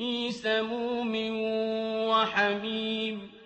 فِي سَمُومٍ وَحَمِيمٍ